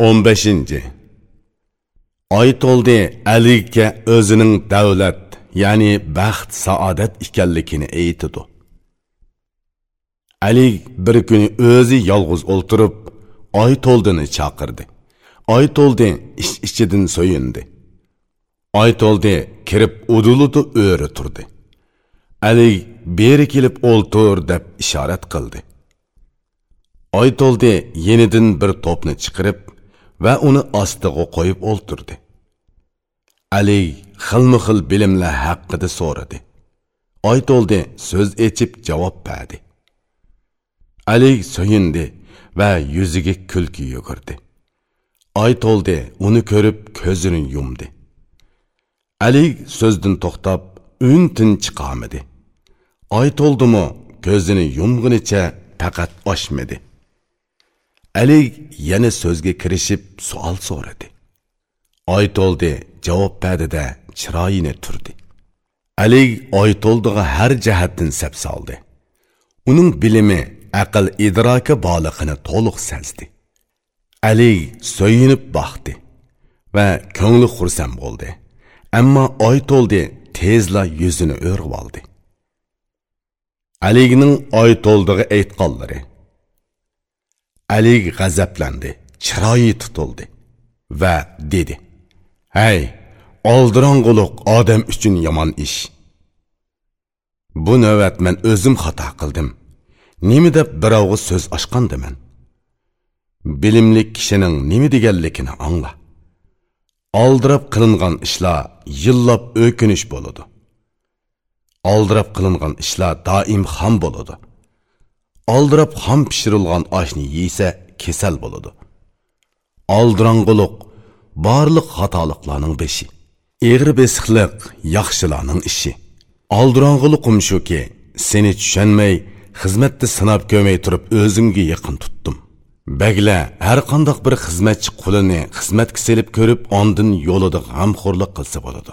15. Oy to'ldi Aliga o'zining davlat, ya'ni baxt, saodat ekanligini aytdi. Ali bir kuni o'zi yolg'iz o'ltirib, oy to'ldini chaqirdi. Oy to'ldi ich-ichidan so'yindi. Oy to'ldi kirib uduludi o'ri turdi. Ali beri kelib o'ltir deb ishorat qildi. Oy to'ldi yenidan bir to'pni chiqirib va uni ostiga qo'yib o'ltirdi. Ali xilma-xil bilimlar haqida so'radi. oytoldi so'z echib javob berdi. Ali so'yindi va yuziga kulki yugurdi. oytoldi uni ko'rib ko'zini yumdi. Ali so'zdan to'xtab, un-tin chiqamadi. oytoldimi ko'zini yumg'unicha faqat oshmadi. Ali yana so'zga kirishib savol so'radi. Oy to'ldi, javob berdi-da chiroyini turdi. Ali oy to'ldiga har jihatdan sap soldi. Uning bilimi, aql idroki boliqini to'liq sezdi. Ali so'yinib baxdi va ko'ngli xursand bo'ldi. Ammo oy to'ldi, tezla yuzini o'rg'ib oldi. Alining oy to'ldig'i aytqonlari. Ali g'azablandi, chiroyi tutildi va dedi: "Hey, oldirong'uliq odam uchun yomon ish. Bu navbat men o'zim xato qildim. Nima deb birovga so'z ochqandiman? Bilimli kishining nima deganligini angla. Oldirab qilingan ishlar yillab o'kinish bo'ladi. Oldirab qilingan ishlar doim ham bo'ladi. Oldirab ham pishirilgan oshni yeysa kasal bo'ladi. Oldirang'uliq barliq xatoliklarning beshi. Egri besiqliq yaxshilarning ishi. Oldirang'uliqim shuki, seni tushunmay, xizmatda sinab ko'may turib o'zimga yaqin tutdim. Bagla har qandoq bir xizmatchi qulini xizmatga selib ko'rib, ondin yo'lida g'amxo'rlik qilsa bo'ladi.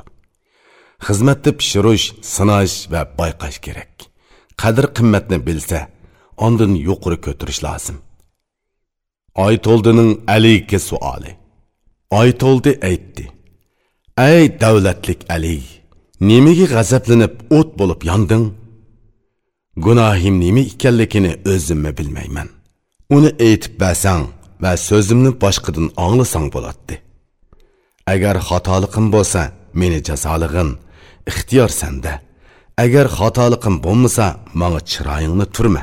xizmatni pishirish, sinash va bayqash kerak. Qadr qimmatni bilsa, ondin yuqori ko'tarish lozim. Oy to'ldining Aliga savoli. Oy to'ldi aytdi. Ey davlatlik Ali, nimaga g'azablanib o't bo'lib yonding? Gunohim nima ekanligini o'zimmi bilmayman. Uni aytib bersang va so'zimni boshqadan anglasang bo'ladi. Agar xatoliqim bo'lsa, meni jazolig'in ixtiyor sanda Agar xatoliqim bo'lmasa, menga chiroyingni turma.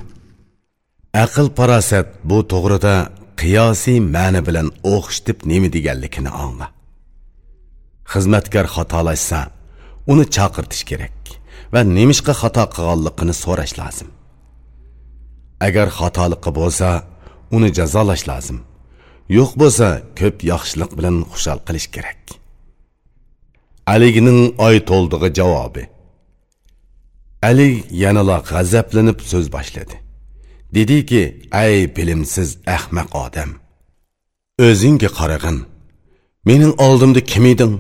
Aql farosat bu to'g'rida qiyosiy ma'ni bilan o'xshitib nima deganligini angla. Xizmatkor xatolashsa, uni chaqirtish kerak va nemishqa xato qilganligini so'rash lozim. Agar xatoligi bo'lsa, uni jazolash lozim. Yo'q bo'lsa, ko'p yaxshilik bilan xushal qilish kerak. Aligining oy to'ldig'i javobi. Ali yanala g'azablanib so'z boshladi. Dediki, ay bilimsiz ahmaq odam. O'zingga qarag'in. Mening oldimda kim eding?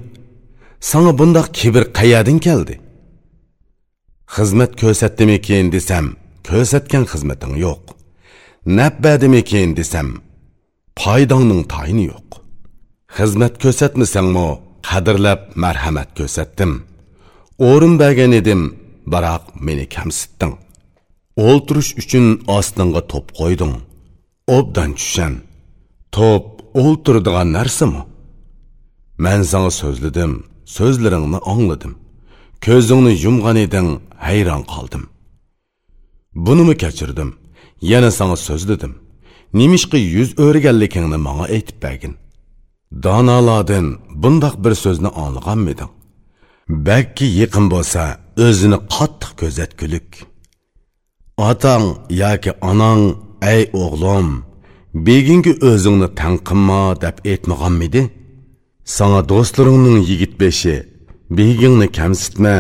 sanga bundoq kibr qayerdan keldi? Xizmat ko'rsatdimikin desam, ko'rsatgan xizmating yo'q. Nabbadimikin desam, foydangning tayini yo'q. Xizmat ko'rsatmasangmi, qadrlab marhamat ko'rsatdim. O'rin bergan edim, biroq meni kamsitding. O'ltirish uchun ostinga to'p qo'yding. Obdan tushan. To'p o'ltiradigan narsami? Men sanga so'zladim, so'zlaringni angladim. Ko'zingni yumgan eding, hayron qoldim. Bunimi kechirdim. Yana sanga so'zladim. Nimishqi yuz o'rganligingni menga aytib bergin. Donolardan bundoq bir so'zni anglaganmiding? Balki yaqin bo'lsa, o'zini qattiq ko'zatgulik. Otang yoki onang, ey o'g'lim, begingi o'zingni tanqinma deb aytmaganmidi? Sana do'stlaringning yigit beshi, begingni kamsitma,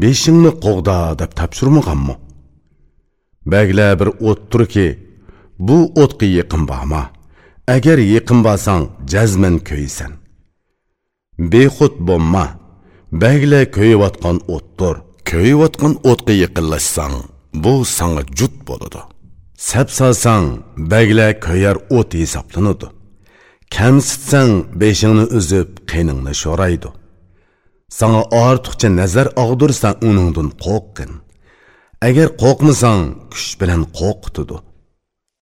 beshingni qo'g'da deb topshirmaganmi? Bagla bir o'ttirki, bu o'tga yaqin borma. Agar yaqin borsang jazman ko'yasan Bexud bo'lma. Bagla ko'yayotgan o'tdir Ko'yayotgan o'tga yaqinlashsang, bu sanga jut bo'ladi. Sap solsang, bagla ko'yar o't hisoblanadi. kamsitsang beshingni uzib qeningni sho'raydi sana ortiqcha nazar og'dirsang uningdan qo'rqqin agar qo'rqmasang kuch bilan qo'rqitidi